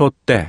촛대.